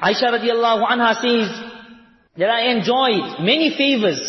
Aisha radiallahu anha says that I enjoyed many favors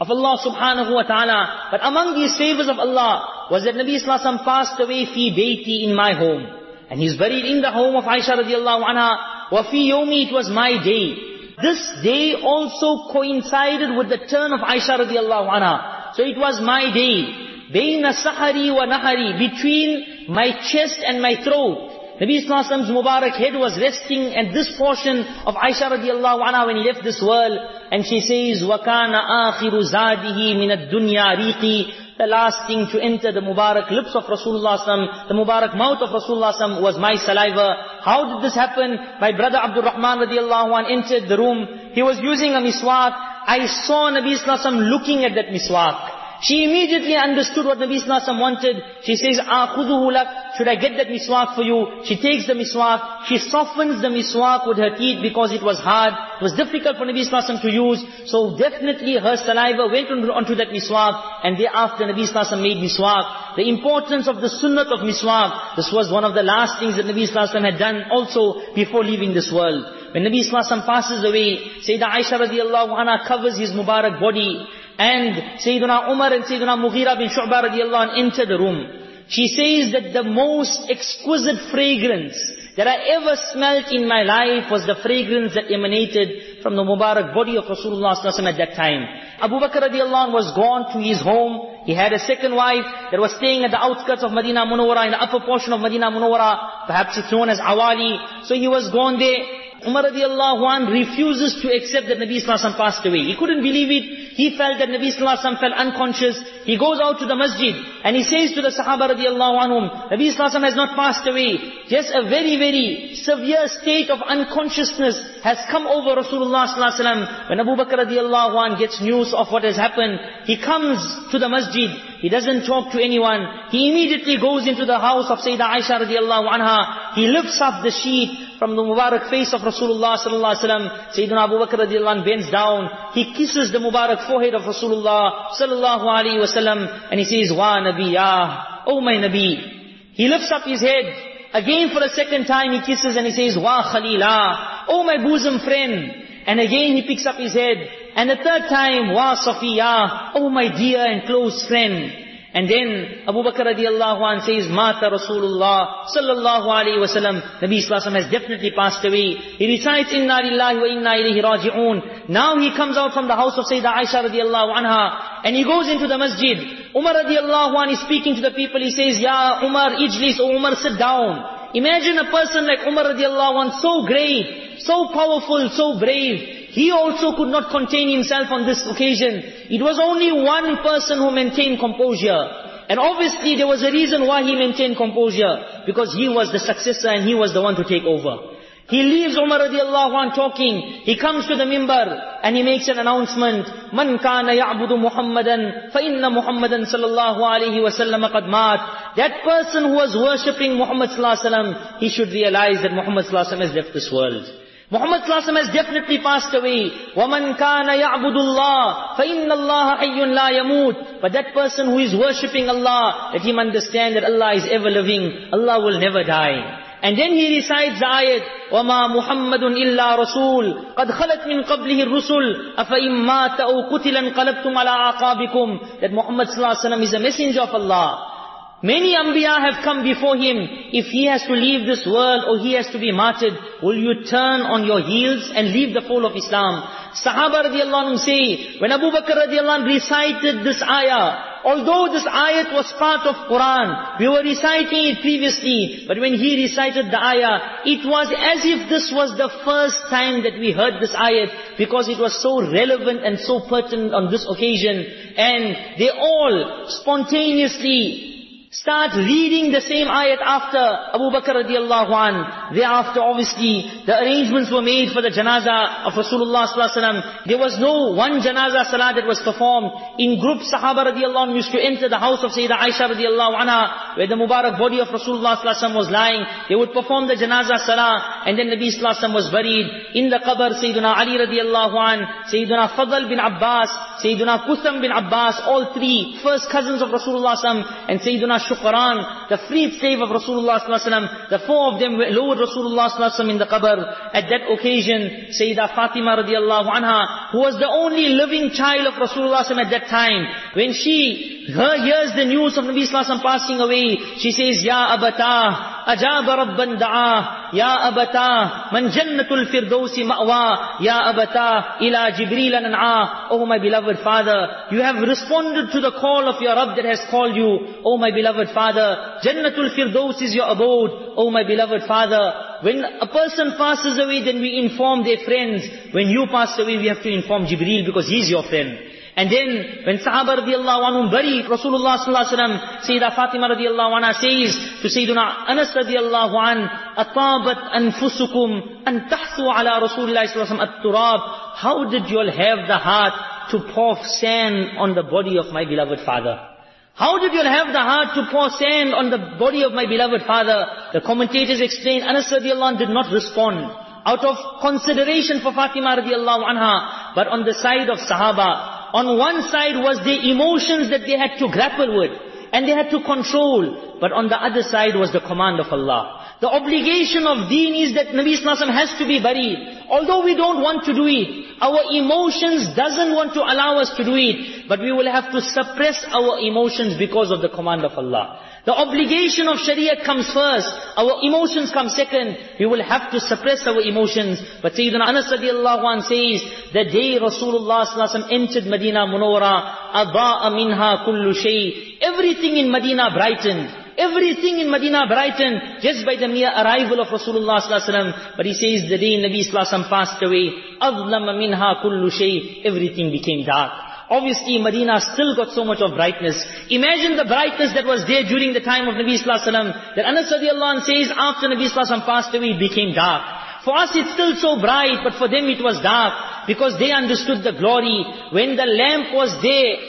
of Allah subhanahu wa ta'ala. But among these favors of Allah was that Nabi Sallallahu passed away fi bayti in my home. And he's buried in the home of Aisha radiallahu anha. Wa fi yomi, it was my day. This day also coincided with the turn of Aisha radiallahu anha. So it was my day. Baina sahari wa nahari, between my chest and my throat. Nabi Wasallam's Mubarak head was resting at this portion of Aisha radiallahu anha when he left this world. And she says, وَكَانَ آخِرُ زَادِهِ مِنَ الدُّنْيَا رِيقِي The last thing to enter the Mubarak lips of Rasulullah the Mubarak mouth of Rasulullah was my saliva. How did this happen? My brother Abdul Rahman radiallahu anhu entered the room. He was using a miswak. I saw Nabi Wasallam looking at that miswak. She immediately understood what Nabi Sallallahu wanted. She says, Akhuduhu lak, should I get that miswak for you? She takes the miswak, she softens the miswak with her teeth because it was hard, it was difficult for Nabi Sallallahu to use. So definitely her saliva went onto that miswak, and thereafter Nabi Sallallahu made miswak. The importance of the sunnah of miswak, this was one of the last things that Nabi Sallallahu had done also before leaving this world. When Nabi Sallallahu passes away, Sayyidah Aisha radiallahu anha covers his Mubarak body, and Sayyidina Umar and Sayyidina Mughira bin Shu'bah radiallahu anh enter the room. She says that the most exquisite fragrance that I ever smelt in my life was the fragrance that emanated from the Mubarak body of Rasulullah at that time. Abu Bakr radiallahu anh was gone to his home. He had a second wife that was staying at the outskirts of Medina Munawwara, in the upper portion of Medina Munawwara. Perhaps it's known as Awali. So he was gone there. Umar radiallahu anh refuses to accept that Nabi Sallallahu passed away. He couldn't believe it. He felt that Nabi Sallallahu felt unconscious. He goes out to the masjid and he says to the Sahaba radiallahu anhum, Nabi Sallallahu has not passed away. Just a very, very severe state of unconsciousness has come over Rasulullah Sallallahu When Abu Bakr radiallahu anh gets news of what has happened, he comes to the masjid. He doesn't talk to anyone. He immediately goes into the house of Sayyidah Aisha radiallahu anha. He lifts up the sheet from the Mubarak face of Rasulullah sallallahu alaihi wasallam. Sayyidina Abu Bakr radiallahu bends down. He kisses the Mubarak forehead of Rasulullah sallallahu alaihi wasallam and he says, Wa Nabiyah, Oh my Nabi. He lifts up his head. Again for a second time he kisses and he says, Wa Khalila, Oh my bosom friend. And again he picks up his head. And the third time, Wa Safiya, Oh my dear and close friend. And then Abu Bakr radiallahu anh says, Mata Rasulullah sallallahu alayhi wasallam. Nabi Sallallahu has definitely passed away. He recites, Inna lillahi wa inna ilayhi raji'un. Now he comes out from the house of Sayyidah Aisha radiallahu anha. And he goes into the masjid. Umar radiallahu anh is speaking to the people. He says, Ya Umar ijlis, O Umar sit down. Imagine a person like Umar radiallahu anh, so great, so powerful, so brave. He also could not contain himself on this occasion. It was only one person who maintained composure. And obviously there was a reason why he maintained composure. Because he was the successor and he was the one to take over. He leaves Umar radiallahu anh talking. He comes to the mimbar and he makes an announcement. Man kana ya'budu Muhammadan fa inna Muhammadan sallallahu alayhi wa sallam qad mat. That person who was worshipping Muhammad sallallahu alayhi wa sallam, he should realize that Muhammad sallallahu alayhi wa sallam has left this world. Muhammad Sallallahu has definitely passed away. وَمَنْ كَانَ يَعْبُدُ اللَّهِ فَإِنَّ اللَّهَ حَيٌّ لَا يَمُوتُ But that person who is worshipping Allah, let him understand that Allah is ever living. Allah will never die. And then he recites the ayat, وَمَا مُحَمَّدٌ إِلَّا رَسُولٌ قَدْ خَلَتْ مِنْ قَبْلِهِ الرُّسُلُ أَفَإِمْ مَاتَ أَوْ قُتِلَ انْقَلَبْتُمْ عَلَىٰ عَقَابِكُمْ That Muhammad Sallallahu is a messenger of Allah. Many Anbiya have come before him. If he has to leave this world or he has to be martyred, will you turn on your heels and leave the fold of Islam? Sahaba radiallahu anhu say, when Abu Bakr radiallahu anhu recited this ayah, although this ayat was part of Quran, we were reciting it previously, but when he recited the ayah, it was as if this was the first time that we heard this ayat, because it was so relevant and so pertinent on this occasion, and they all spontaneously Start reading the same ayat after Abu Bakr radiallahu an. Thereafter obviously the arrangements were made for the janazah of Rasulullah sallallahu There was no one janazah salah that was performed. In group Sahaba radiallahu an used to enter the house of Sayyidah Aisha radiallahu anha where the Mubarak body of Rasulullah sallallahu was lying. They would perform the janazah salah and then Nabi sallallahu was buried. In the qabr Sayyidina Ali radiallahu an, Sayyidina Fadl bin Abbas, Sayyidina Kusam bin Abbas, all three first cousins of Rasulullah and Sayyidina Shukran, the freed slave of Rasulullah the four of them were lowered Rasulullah alaihi wasallam in the qabr. At that occasion, Sayyidah Fatima radiallahu anha, who was the only living child of Rasulullah sallallahu at that time, when she hears the news of Nabi sallallahu alaihi wasallam passing away, she says, Ya abata, أجاب ربا دعاه يا أبتاه من جنة الفردوس مأواه يا أبتاه إلى جبريل ننعاه Oh my beloved father, you have responded to the call of your Rabb that has called you. Oh my beloved father, Jannatul Firdaus is your abode. Oh my beloved father, when a person passes away, then we inform their friends. When you pass away, we have to inform Jibreel because he's your friend. And then when Sahaba radiallahu anhu buried Rasulullah sallallahu alaihi wasallam, Sayyida Fatima radiallahu anha says to Sayyiduna Anas radiallahu an, "Atabat anfusukum an tahsu ala Rasulullah sallallahu alaihi wasallam at-turab." How did you all have the heart to pour sand on the body of my beloved father? How did you have the heart to pour sand on the body of my beloved father? The commentators explain, Anas radiallahu did not respond out of consideration for Fatima radiallahu anha, but on the side of Sahaba on one side was the emotions that they had to grapple with, and they had to control, but on the other side was the command of Allah. The obligation of deen is that Nabi Sallallahu has to be buried. Although we don't want to do it, our emotions doesn't want to allow us to do it, but we will have to suppress our emotions because of the command of Allah. The obligation of Sharia comes first. Our emotions come second. We will have to suppress our emotions. But Sayyidina Anas radiallahu anh says, the day Rasulullah sallallahu entered Medina Munawwara, أَضَاءَ مِنْهَا كُلُّ شَيْءٍ Everything in Medina brightened. Everything in Medina brightened just by the mere arrival of Rasulullah sallallahu But he says the day Nabi sallallahu passed away, أَظْلَمَ مِنْهَا كُلُّ شَيْءٍ Everything became dark. Obviously Medina still got so much of brightness. Imagine the brightness that was there during the time of Nabi Sallallahu Alaihi Wasallam. That Anas radiallahu anh says after Nabi Sallallahu Alaihi Wasallam passed away it became dark. For us it's still so bright, but for them it was dark. Because they understood the glory. When the lamp was there,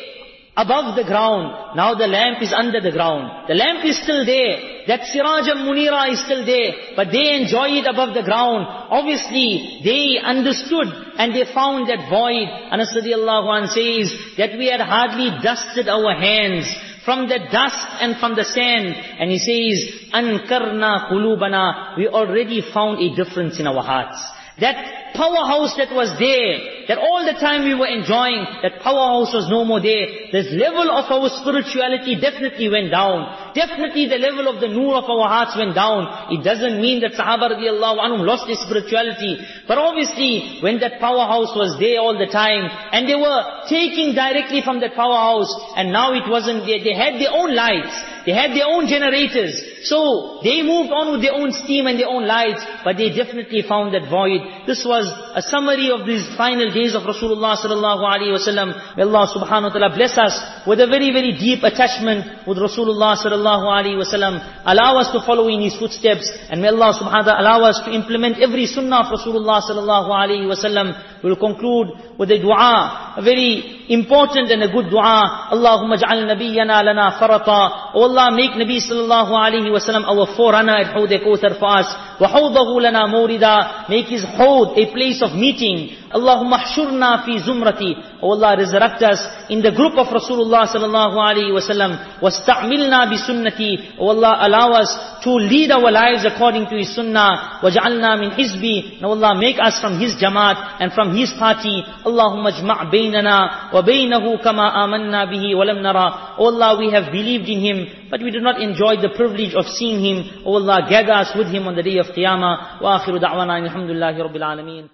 above the ground. Now the lamp is under the ground. The lamp is still there. That Sirajam Munira is still there. But they enjoy it above the ground. Obviously, they understood and they found that void. Anas radiallahu anh says that we had hardly dusted our hands from the dust and from the sand. And he says, Ankarna kulubana. We already found a difference in our hearts. That powerhouse that was there, that all the time we were enjoying, that powerhouse was no more there. This level of our spirituality definitely went down. Definitely the level of the nur of our hearts went down. It doesn't mean that Sahaba radiallahu anhum lost their spirituality. But obviously, when that powerhouse was there all the time, and they were taking directly from that powerhouse, and now it wasn't there, they had their own lights. They had their own generators. So, they moved on with their own steam and their own lights, but they definitely found that void. This was a summary of these final days of Rasulullah sallallahu alaihi wasallam. May Allah subhanahu wa ta'ala bless us with a very, very deep attachment with Rasulullah sallallahu alaihi wasallam. Allow us to follow in his footsteps, and may Allah subhanahu wa ta'ala allow us to implement every sunnah of Rasulullah sallallahu alaihi wasallam. We'll conclude with a dua, a very important and a good dua. Allahumma ja'al nabiyyana lana farata. Oh Allah, make Nabi sallallahu alayhi wa sallam our forerunner at Hawd Kawthar for us. وَحَوْضَهُ لَنَا مَوْرِدًا Make his hold a place of meeting. Allahumma hshurna fi zumrati. Oh Allah, resurrect us in the group of Rasulullah sallallahu alayhi wa sallam. وَاسْتَعْمِلْنَا بِسُنَّتي Oh Allah, allow us to lead our lives according to His sunnah. وَجَعَلْنَا مِنْ حِزْبِ Now Allah, make us from His jamaat and from His party. Allahumma jma' baynana wa baynahu kama amanna bihi wa lam nara. Oh Allah, we have believed in Him, but we do not enjoy the privilege of seeing Him. Oh Allah, gather us with Him on the day of Qiyamah. Wa akhiru da'wana alhamdulillahi rabbil alameen.